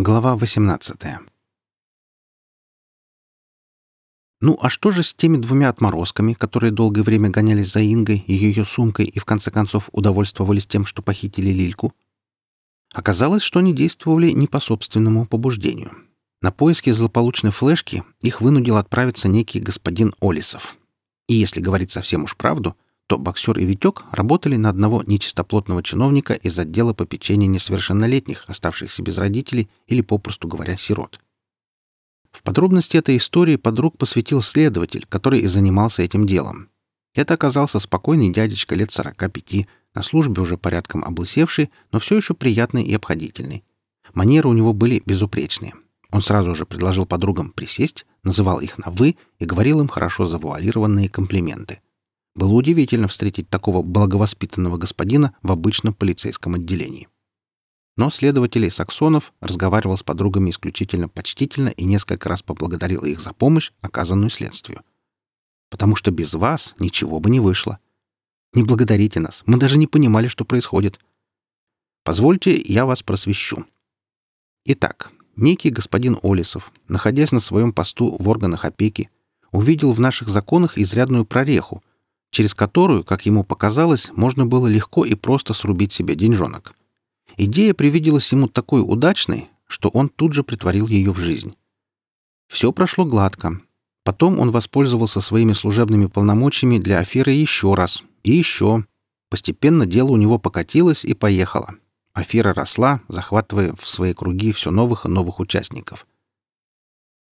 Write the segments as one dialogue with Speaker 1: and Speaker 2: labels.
Speaker 1: Глава 18 Ну, а что же с теми двумя отморозками, которые долгое время гонялись за Ингой и ее сумкой и в конце концов удовольствовались тем, что похитили Лильку? Оказалось, что они действовали не по собственному побуждению. На поиски злополучной флешки их вынудил отправиться некий господин Олисов. И если говорить совсем уж правду — то боксер и Витек работали на одного нечистоплотного чиновника из отдела попечения несовершеннолетних, оставшихся без родителей или, попросту говоря, сирот. В подробности этой истории подруг посвятил следователь, который и занимался этим делом. Это оказался спокойный дядечка лет 45, на службе уже порядком облысевший, но все еще приятный и обходительный. Манеры у него были безупречные. Он сразу же предложил подругам присесть, называл их на «вы» и говорил им хорошо завуалированные комплименты. Было удивительно встретить такого благовоспитанного господина в обычном полицейском отделении. Но следователь Саксонов разговаривал с подругами исключительно почтительно и несколько раз поблагодарил их за помощь, оказанную следствию. «Потому что без вас ничего бы не вышло. Не благодарите нас, мы даже не понимали, что происходит. Позвольте, я вас просвещу. Итак, некий господин Олисов, находясь на своем посту в органах опеки, увидел в наших законах изрядную прореху, через которую, как ему показалось, можно было легко и просто срубить себе деньжонок. Идея привиделась ему такой удачной, что он тут же притворил ее в жизнь. Все прошло гладко. Потом он воспользовался своими служебными полномочиями для аферы еще раз. И еще. Постепенно дело у него покатилось и поехало. Афера росла, захватывая в свои круги все новых и новых участников.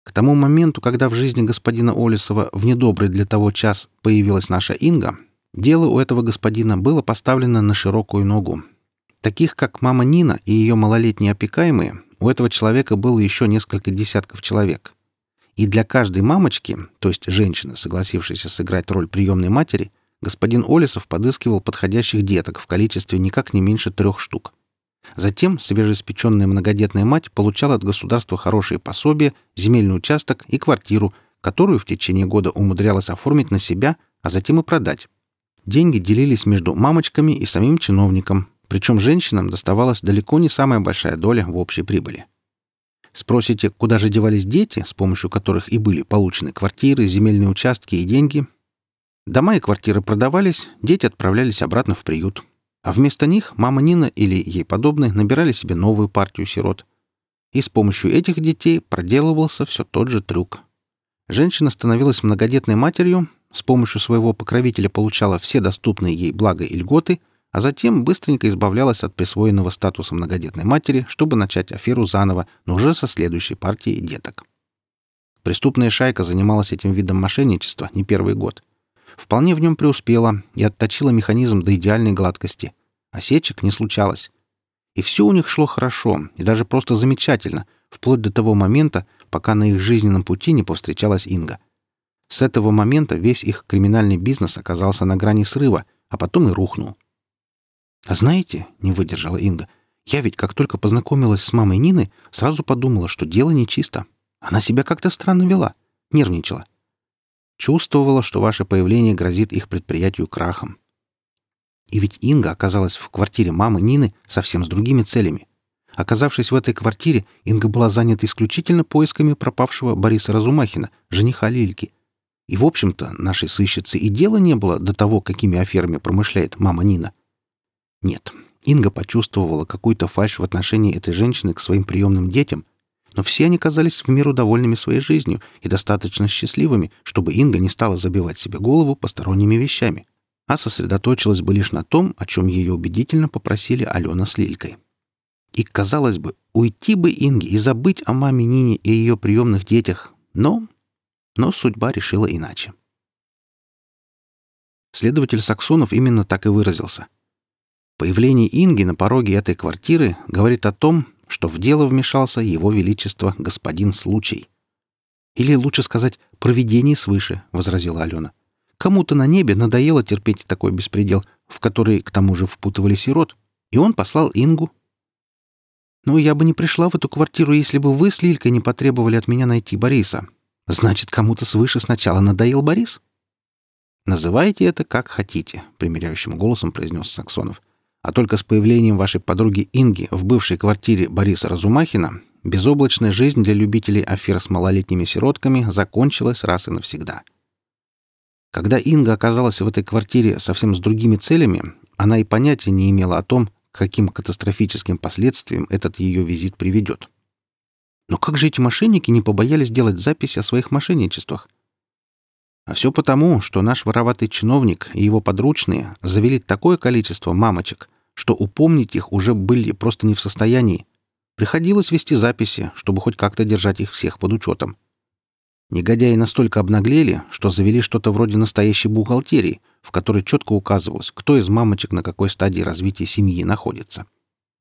Speaker 1: К тому моменту, когда в жизни господина Олесова в недобрый для того час появилась наша Инга, дело у этого господина было поставлено на широкую ногу. Таких, как мама Нина и ее малолетние опекаемые, у этого человека было еще несколько десятков человек. И для каждой мамочки, то есть женщины, согласившейся сыграть роль приемной матери, господин Олесов подыскивал подходящих деток в количестве никак не меньше трех штук. Затем свежеиспеченная многодетная мать получала от государства хорошие пособия, земельный участок и квартиру, которую в течение года умудрялась оформить на себя, а затем и продать. Деньги делились между мамочками и самим чиновником, причем женщинам доставалась далеко не самая большая доля в общей прибыли. Спросите, куда же девались дети, с помощью которых и были получены квартиры, земельные участки и деньги? Дома и квартиры продавались, дети отправлялись обратно в приют. А вместо них мама Нина или ей подобные набирали себе новую партию сирот. И с помощью этих детей проделывался все тот же трюк. Женщина становилась многодетной матерью, с помощью своего покровителя получала все доступные ей блага и льготы, а затем быстренько избавлялась от присвоенного статуса многодетной матери, чтобы начать аферу заново, но уже со следующей партией деток. Преступная шайка занималась этим видом мошенничества не первый год — вполне в нем преуспела и отточила механизм до идеальной гладкости. Осечек не случалось. И все у них шло хорошо, и даже просто замечательно, вплоть до того момента, пока на их жизненном пути не повстречалась Инга. С этого момента весь их криминальный бизнес оказался на грани срыва, а потом и рухнул. «А знаете, — не выдержала Инга, — я ведь как только познакомилась с мамой Нины, сразу подумала, что дело нечисто. Она себя как-то странно вела, нервничала. Чувствовала, что ваше появление грозит их предприятию крахом. И ведь Инга оказалась в квартире мамы Нины совсем с другими целями. Оказавшись в этой квартире, Инга была занята исключительно поисками пропавшего Бориса Разумахина, жениха Лильки. И, в общем-то, нашей сыщице и дела не было до того, какими аферами промышляет мама Нина. Нет, Инга почувствовала какую-то фальшь в отношении этой женщины к своим приемным детям но все они казались в меру довольными своей жизнью и достаточно счастливыми, чтобы Инга не стала забивать себе голову посторонними вещами, а сосредоточилась бы лишь на том, о чем ее убедительно попросили Алена с Лилькой. И, казалось бы, уйти бы Инге и забыть о маме Нине и ее приемных детях, но... Но судьба решила иначе. Следователь Саксонов именно так и выразился. Появление Инги на пороге этой квартиры говорит о том, что в дело вмешался его величество господин Случай. «Или лучше сказать, провидение свыше», — возразила Алена. «Кому-то на небе надоело терпеть такой беспредел, в который, к тому же, впутывали сирот, и он послал Ингу». «Ну, я бы не пришла в эту квартиру, если бы вы с Лилькой не потребовали от меня найти Бориса. Значит, кому-то свыше сначала надоел Борис?» «Называйте это как хотите», — примиряющим голосом произнес Саксонов. А только с появлением вашей подруги Инги в бывшей квартире Бориса Разумахина безоблачная жизнь для любителей афер с малолетними сиротками закончилась раз и навсегда. Когда Инга оказалась в этой квартире совсем с другими целями, она и понятия не имела о том, к каким катастрофическим последствиям этот ее визит приведет. Но как же эти мошенники не побоялись делать запись о своих мошенничествах? А все потому, что наш вороватый чиновник и его подручные завели такое количество мамочек, что упомнить их уже были просто не в состоянии. Приходилось вести записи, чтобы хоть как-то держать их всех под учетом. Негодяи настолько обнаглели, что завели что-то вроде настоящей бухгалтерии, в которой четко указывалось, кто из мамочек на какой стадии развития семьи находится.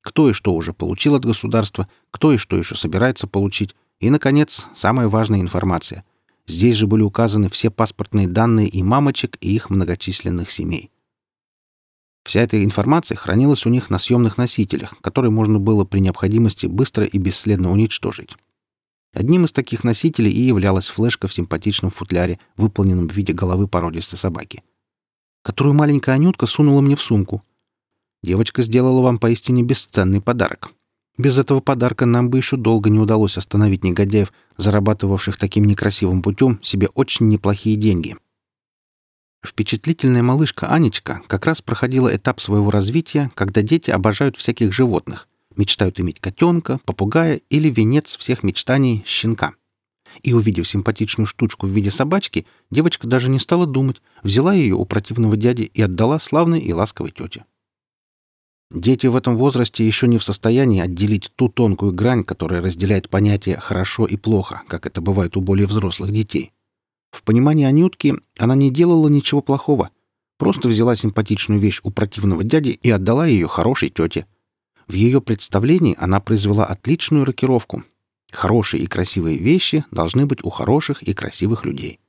Speaker 1: Кто и что уже получил от государства, кто и что еще собирается получить, и, наконец, самая важная информация — Здесь же были указаны все паспортные данные и мамочек, и их многочисленных семей. Вся эта информация хранилась у них на съемных носителях, которые можно было при необходимости быстро и бесследно уничтожить. Одним из таких носителей и являлась флешка в симпатичном футляре, выполненном в виде головы породистой собаки, которую маленькая Анютка сунула мне в сумку. Девочка сделала вам поистине бесценный подарок. Без этого подарка нам бы еще долго не удалось остановить негодяев, зарабатывавших таким некрасивым путем себе очень неплохие деньги. Впечатлительная малышка Анечка как раз проходила этап своего развития, когда дети обожают всяких животных, мечтают иметь котенка, попугая или венец всех мечтаний — щенка. И, увидев симпатичную штучку в виде собачки, девочка даже не стала думать, взяла ее у противного дяди и отдала славной и ласковой тете. Дети в этом возрасте еще не в состоянии отделить ту тонкую грань, которая разделяет понятие «хорошо» и «плохо», как это бывает у более взрослых детей. В понимании Анютки она не делала ничего плохого. Просто взяла симпатичную вещь у противного дяди и отдала ее хорошей тете. В ее представлении она произвела отличную рокировку. Хорошие и красивые вещи должны быть у хороших и красивых людей.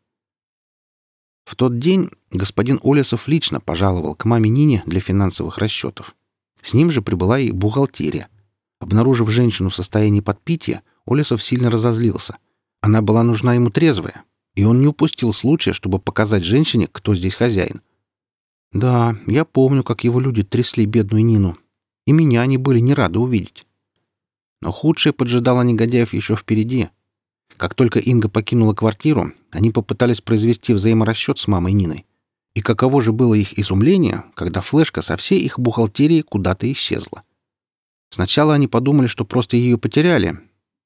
Speaker 1: В тот день господин Олесов лично пожаловал к маме Нине для финансовых расчетов. С ним же прибыла и бухгалтерия. Обнаружив женщину в состоянии подпития, Олесов сильно разозлился. Она была нужна ему трезвая, и он не упустил случая, чтобы показать женщине, кто здесь хозяин. Да, я помню, как его люди трясли бедную Нину. И меня они были не рады увидеть. Но худшее поджидало негодяев еще впереди. Как только Инга покинула квартиру, они попытались произвести взаиморасчет с мамой Ниной. И каково же было их изумление, когда флешка со всей их бухгалтерии куда-то исчезла. Сначала они подумали, что просто ее потеряли,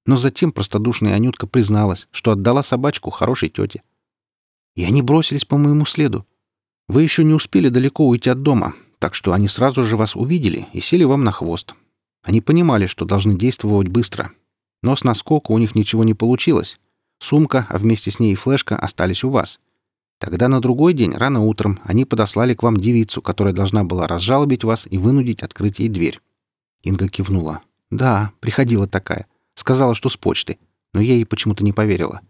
Speaker 1: но затем простодушная Анютка призналась, что отдала собачку хорошей тете. И они бросились по моему следу. Вы еще не успели далеко уйти от дома, так что они сразу же вас увидели и сели вам на хвост. Они понимали, что должны действовать быстро. Но с наскока у них ничего не получилось. Сумка, а вместе с ней и флешка остались у вас — Тогда на другой день, рано утром, они подослали к вам девицу, которая должна была разжалобить вас и вынудить открыть ей дверь. Инга кивнула. «Да, приходила такая. Сказала, что с почты. Но я ей почему-то не поверила.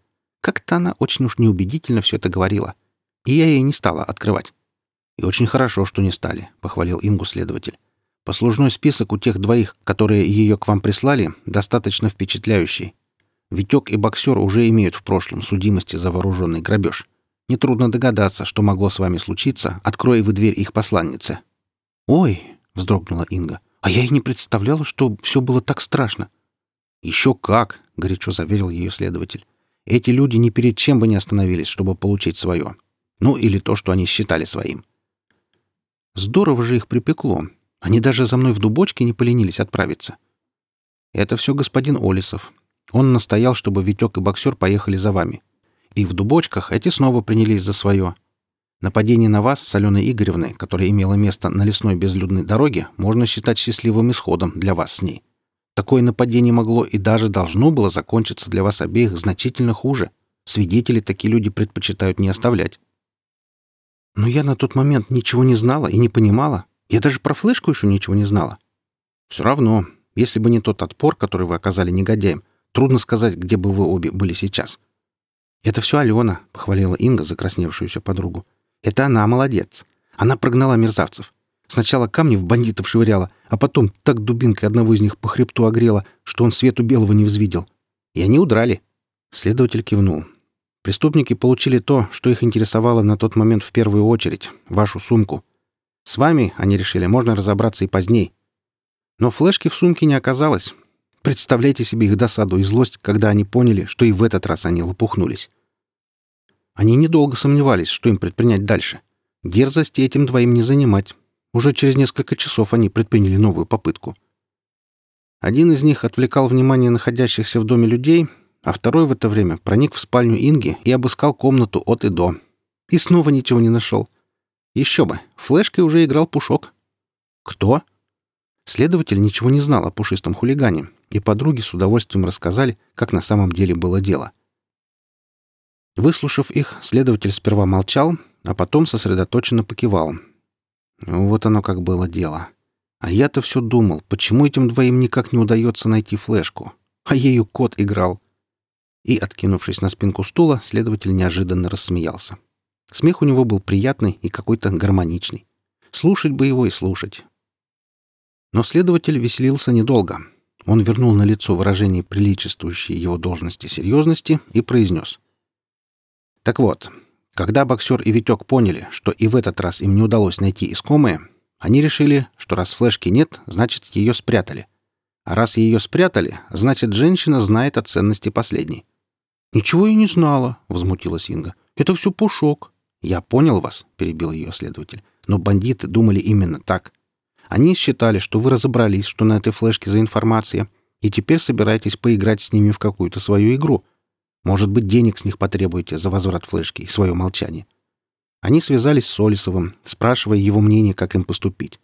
Speaker 1: Как-то она очень уж неубедительно все это говорила. И я ей не стала открывать. И очень хорошо, что не стали», — похвалил Ингу следователь. «Послужной список у тех двоих, которые ее к вам прислали, достаточно впечатляющий. Витек и боксер уже имеют в прошлом судимости за вооруженный грабеж. Нетрудно догадаться, что могло с вами случиться, открой вы дверь их посланнице». «Ой!» — вздрогнула Инга. «А я и не представляла, что все было так страшно». «Еще как!» — горячо заверил ее следователь. «Эти люди ни перед чем бы не остановились, чтобы получить свое. Ну, или то, что они считали своим». «Здорово же их припекло. Они даже за мной в дубочке не поленились отправиться». «Это все господин Олисов. Он настоял, чтобы Витек и боксер поехали за вами. И в дубочках эти снова принялись за свое. Нападение на вас с Аленой Игоревной, которое имело место на лесной безлюдной дороге, можно считать счастливым исходом для вас с ней. Такое нападение могло и даже должно было закончиться для вас обеих значительно хуже. Свидетелей такие люди предпочитают не оставлять. Но я на тот момент ничего не знала и не понимала. Я даже про флешку еще ничего не знала. Все равно, если бы не тот отпор, который вы оказали негодяям, трудно сказать, где бы вы обе были сейчас. «Это все Алена», — похвалила Инга закрасневшуюся подругу. «Это она молодец. Она прогнала мерзавцев. Сначала камни в бандитов швыряла, а потом так дубинкой одного из них по хребту огрела, что он свету белого не взвидел. И они удрали». Следователь кивнул. Преступники получили то, что их интересовало на тот момент в первую очередь — вашу сумку. С вами, они решили, можно разобраться и поздней. Но флешки в сумке не оказалось. Представляйте себе их досаду и злость, когда они поняли, что и в этот раз они лопухнулись. Они недолго сомневались, что им предпринять дальше. Дерзости этим двоим не занимать. Уже через несколько часов они предприняли новую попытку. Один из них отвлекал внимание находящихся в доме людей, а второй в это время проник в спальню Инги и обыскал комнату от и до. И снова ничего не нашел. Еще бы, флешкой уже играл Пушок. Кто? Следователь ничего не знал о пушистом хулигане, и подруги с удовольствием рассказали, как на самом деле было дело. Выслушав их, следователь сперва молчал, а потом сосредоточенно покивал. Вот оно как было дело. А я-то все думал, почему этим двоим никак не удается найти флешку. А ею кот играл. И, откинувшись на спинку стула, следователь неожиданно рассмеялся. Смех у него был приятный и какой-то гармоничный. Слушать бы его и слушать. Но следователь веселился недолго. Он вернул на лицо выражение приличествующей его должности серьезности и произнес. «Так вот, когда боксер и Витек поняли, что и в этот раз им не удалось найти искомое, они решили, что раз флешки нет, значит, ее спрятали. А раз ее спрятали, значит, женщина знает о ценности последней. «Ничего я не знала», — возмутилась Инга. «Это все пушок». «Я понял вас», — перебил ее следователь. «Но бандиты думали именно так. Они считали, что вы разобрались, что на этой флешке за информация, и теперь собираетесь поиграть с ними в какую-то свою игру. Может быть, денег с них потребуете за возврат флешки и свое молчание. Они связались с Олисовым, спрашивая его мнение, как им поступить.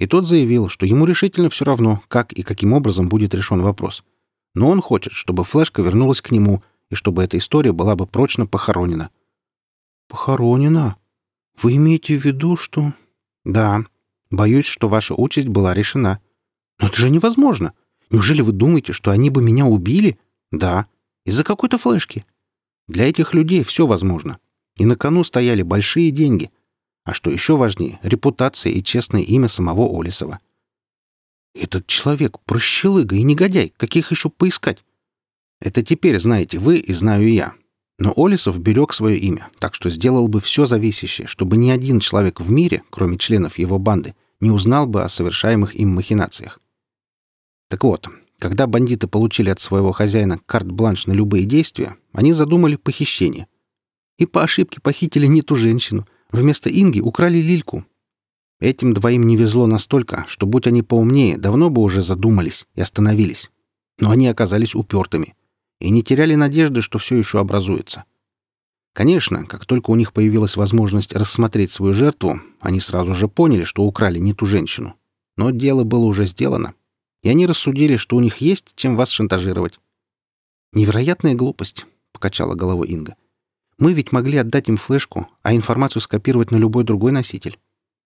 Speaker 1: И тот заявил, что ему решительно все равно, как и каким образом будет решен вопрос. Но он хочет, чтобы флешка вернулась к нему, и чтобы эта история была бы прочно похоронена. «Похоронена? Вы имеете в виду, что...» «Да. Боюсь, что ваша участь была решена. Но это же невозможно. Неужели вы думаете, что они бы меня убили? Да. Из-за какой-то флешки. Для этих людей все возможно. И на кону стояли большие деньги. А что еще важнее, репутация и честное имя самого Олисова. Этот человек — прощелыга и негодяй. Каких еще поискать? Это теперь знаете вы и знаю я. Но Олисов берег свое имя, так что сделал бы все зависящее, чтобы ни один человек в мире, кроме членов его банды, не узнал бы о совершаемых им махинациях. Так вот, когда бандиты получили от своего хозяина карт-бланш на любые действия, они задумали похищение. И по ошибке похитили не ту женщину. Вместо Инги украли Лильку. Этим двоим не везло настолько, что, будь они поумнее, давно бы уже задумались и остановились. Но они оказались упертыми и не теряли надежды, что все еще образуется. Конечно, как только у них появилась возможность рассмотреть свою жертву, они сразу же поняли, что украли не ту женщину. Но дело было уже сделано. И они рассудили, что у них есть чем вас шантажировать. «Невероятная глупость», — покачала головой Инга. «Мы ведь могли отдать им флешку, а информацию скопировать на любой другой носитель.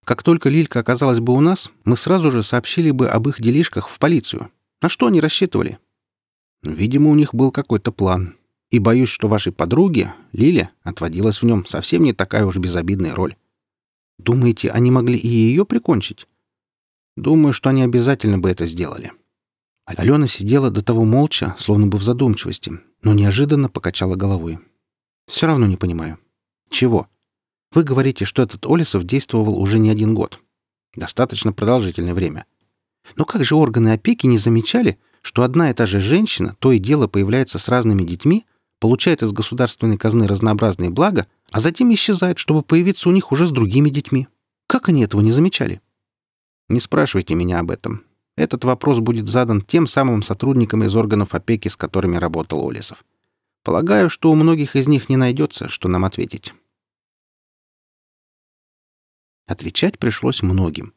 Speaker 1: Как только Лилька оказалась бы у нас, мы сразу же сообщили бы об их делишках в полицию. На что они рассчитывали?» «Видимо, у них был какой-то план», и боюсь, что вашей подруге, Лиле, отводилась в нем совсем не такая уж безобидная роль. Думаете, они могли и ее прикончить? Думаю, что они обязательно бы это сделали. Алена сидела до того молча, словно бы в задумчивости, но неожиданно покачала головой. «Все равно не понимаю. Чего? Вы говорите, что этот Олесов действовал уже не один год. Достаточно продолжительное время. Но как же органы опеки не замечали, что одна и та же женщина то и дело появляется с разными детьми, получает из государственной казны разнообразные блага, а затем исчезает, чтобы появиться у них уже с другими детьми. Как они этого не замечали? Не спрашивайте меня об этом. Этот вопрос будет задан тем самым сотрудникам из органов опеки, с которыми работал Олесов. Полагаю, что у многих из них не найдется, что нам ответить. Отвечать пришлось многим.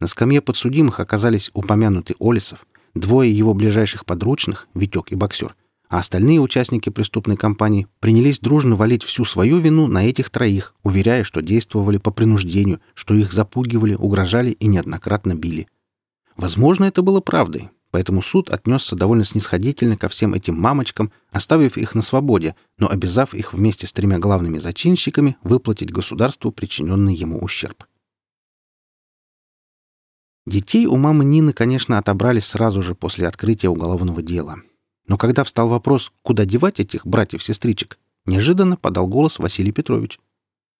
Speaker 1: На скамье подсудимых оказались упомянутый Олесов, двое его ближайших подручных, Витек и Боксер, а остальные участники преступной кампании принялись дружно валить всю свою вину на этих троих, уверяя, что действовали по принуждению, что их запугивали, угрожали и неоднократно били. Возможно, это было правдой, поэтому суд отнесся довольно снисходительно ко всем этим мамочкам, оставив их на свободе, но обязав их вместе с тремя главными зачинщиками выплатить государству причиненный ему ущерб. Детей у мамы Нины, конечно, отобрали сразу же после открытия уголовного дела — но когда встал вопрос, куда девать этих братьев-сестричек, неожиданно подал голос Василий Петрович.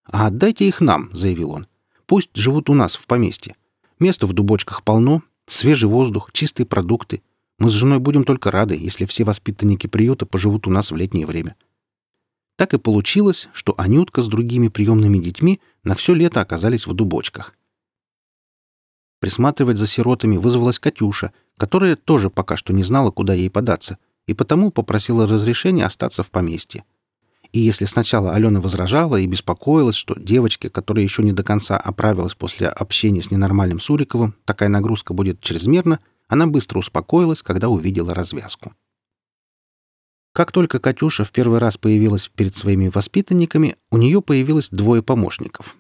Speaker 1: «А отдайте их нам», — заявил он. «Пусть живут у нас в поместье. Места в дубочках полно, свежий воздух, чистые продукты. Мы с женой будем только рады, если все воспитанники приюта поживут у нас в летнее время. Так и получилось, что Анютка с другими приемными детьми на все лето оказались в дубочках. Присматривать за сиротами вызвалась Катюша, которая тоже пока что не знала, куда ей податься, и потому попросила разрешения остаться в поместье. И если сначала Алена возражала и беспокоилась, что девочке, которая еще не до конца оправилась после общения с ненормальным Суриковым, такая нагрузка будет чрезмерна, она быстро успокоилась, когда увидела развязку. Как только Катюша в первый раз появилась перед своими воспитанниками, у нее появилось двое помощников.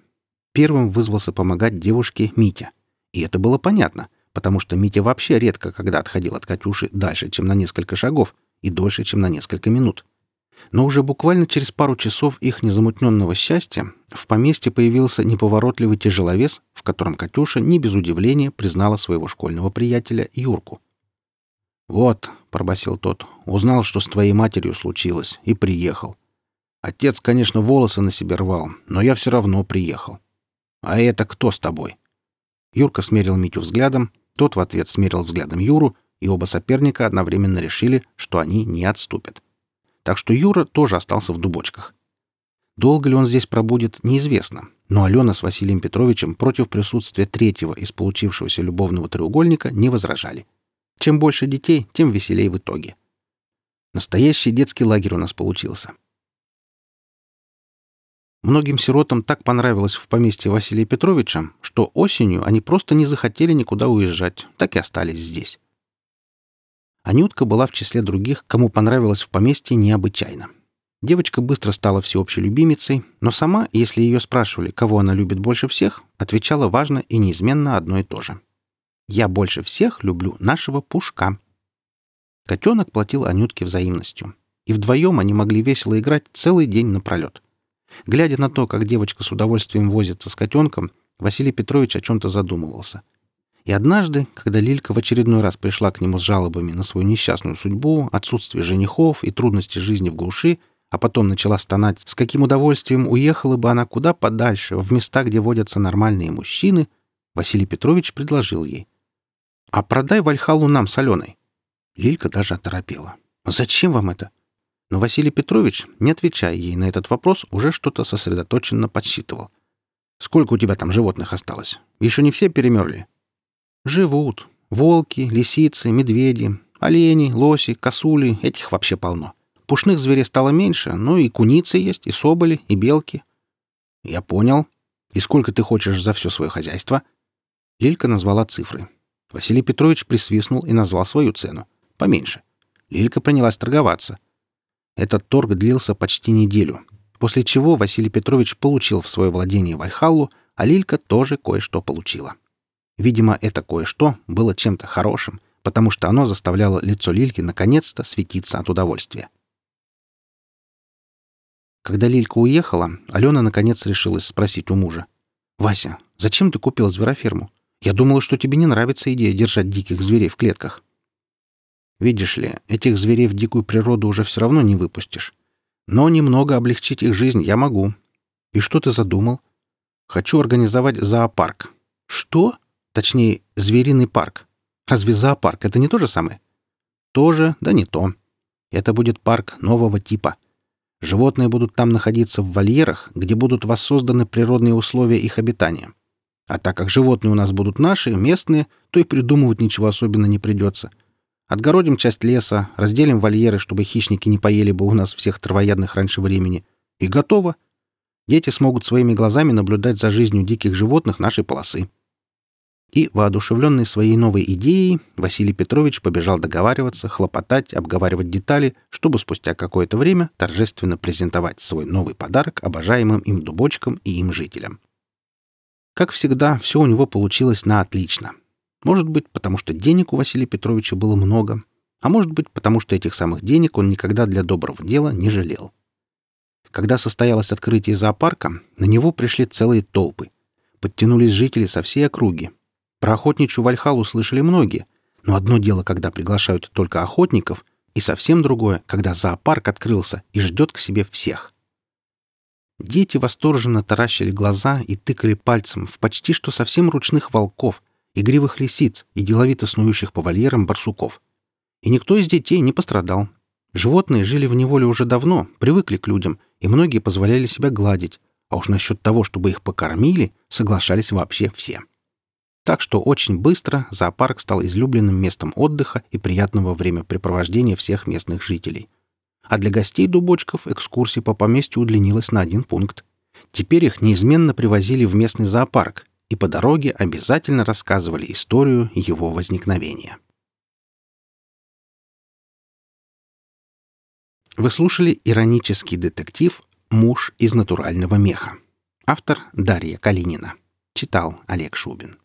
Speaker 1: Первым вызвался помогать девушке Митя. И это было понятно, потому что Митя вообще редко когда отходил от Катюши дальше, чем на несколько шагов, и дольше, чем на несколько минут. Но уже буквально через пару часов их незамутненного счастья в поместье появился неповоротливый тяжеловес, в котором Катюша не без удивления признала своего школьного приятеля Юрку. «Вот», — пробасил тот, — «узнал, что с твоей матерью случилось, и приехал. Отец, конечно, волосы на себе рвал, но я все равно приехал. А это кто с тобой?» Юрка смерил Митю взглядом, тот в ответ смерил взглядом Юру, и оба соперника одновременно решили, что они не отступят. Так что Юра тоже остался в дубочках. Долго ли он здесь пробудет, неизвестно, но Алена с Василием Петровичем против присутствия третьего из получившегося любовного треугольника не возражали. Чем больше детей, тем веселее в итоге. Настоящий детский лагерь у нас получился. Многим сиротам так понравилось в поместье Василия Петровича, что осенью они просто не захотели никуда уезжать, так и остались здесь. Анютка была в числе других, кому понравилось в поместье необычайно. Девочка быстро стала всеобщей любимицей, но сама, если ее спрашивали, кого она любит больше всех, отвечала важно и неизменно одно и то же. «Я больше всех люблю нашего Пушка». Котенок платил Анютке взаимностью, и вдвоем они могли весело играть целый день напролет. Глядя на то, как девочка с удовольствием возится с котенком, Василий Петрович о чем-то задумывался — и однажды, когда Лилька в очередной раз пришла к нему с жалобами на свою несчастную судьбу, отсутствие женихов и трудности жизни в глуши, а потом начала стонать, с каким удовольствием уехала бы она куда подальше, в места, где водятся нормальные мужчины, Василий Петрович предложил ей. «А продай Вальхалу нам с Аленой». Лилька даже оторопела. «Зачем вам это?» Но Василий Петрович, не отвечая ей на этот вопрос, уже что-то сосредоточенно подсчитывал. «Сколько у тебя там животных осталось? Еще не все перемерли?» Живут. Волки, лисицы, медведи, олени, лоси, косули. Этих вообще полно. Пушных зверей стало меньше, но и куницы есть, и соболи, и белки. Я понял. И сколько ты хочешь за все свое хозяйство? Лилька назвала цифры. Василий Петрович присвистнул и назвал свою цену. Поменьше. Лилька принялась торговаться. Этот торг длился почти неделю, после чего Василий Петрович получил в свое владение Вальхаллу, а Лилька тоже кое-что получила. Видимо, это кое-что было чем-то хорошим, потому что оно заставляло лицо Лильки наконец-то светиться от удовольствия. Когда Лилька уехала, Алена наконец решилась спросить у мужа. «Вася, зачем ты купил звероферму? Я думала, что тебе не нравится идея держать диких зверей в клетках». «Видишь ли, этих зверей в дикую природу уже все равно не выпустишь. Но немного облегчить их жизнь я могу. И что ты задумал? Хочу организовать зоопарк». «Что?» Точнее, звериный парк. Разве зоопарк — это не то же самое? Тоже, да не то. Это будет парк нового типа. Животные будут там находиться в вольерах, где будут воссозданы природные условия их обитания. А так как животные у нас будут наши, местные, то и придумывать ничего особенно не придется. Отгородим часть леса, разделим вольеры, чтобы хищники не поели бы у нас всех травоядных раньше времени. И готово. Дети смогут своими глазами наблюдать за жизнью диких животных нашей полосы. И, воодушевленный своей новой идеей, Василий Петрович побежал договариваться, хлопотать, обговаривать детали, чтобы спустя какое-то время торжественно презентовать свой новый подарок обожаемым им дубочкам и им жителям. Как всегда, все у него получилось на отлично. Может быть, потому что денег у Василия Петровича было много, а может быть, потому что этих самых денег он никогда для доброго дела не жалел. Когда состоялось открытие зоопарка, на него пришли целые толпы. Подтянулись жители со всей округи, про охотничью Вальхалу слышали многие, но одно дело, когда приглашают только охотников, и совсем другое, когда зоопарк открылся и ждет к себе всех. Дети восторженно таращили глаза и тыкали пальцем в почти что совсем ручных волков, игривых лисиц и деловито снующих по вольерам барсуков. И никто из детей не пострадал. Животные жили в неволе уже давно, привыкли к людям, и многие позволяли себя гладить, а уж насчет того, чтобы их покормили, соглашались вообще все. Так что очень быстро зоопарк стал излюбленным местом отдыха и приятного времяпрепровождения всех местных жителей. А для гостей дубочков экскурсия по поместью удлинилась на один пункт. Теперь их неизменно привозили в местный зоопарк и по дороге обязательно рассказывали историю его возникновения. Вы слушали иронический детектив «Муж из натурального меха». Автор Дарья Калинина. Читал Олег Шубин.